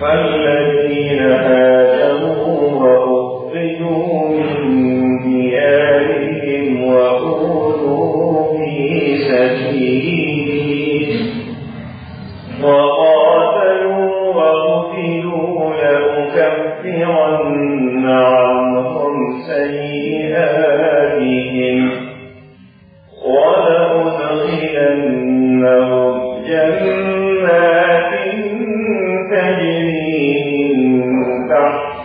فالذين هاجروا وأخرجوا من ديارهم في وقاتلوا وقتلوا لأكفرن عنهم سيئاتهم. ولأدخلنهم جنات تجري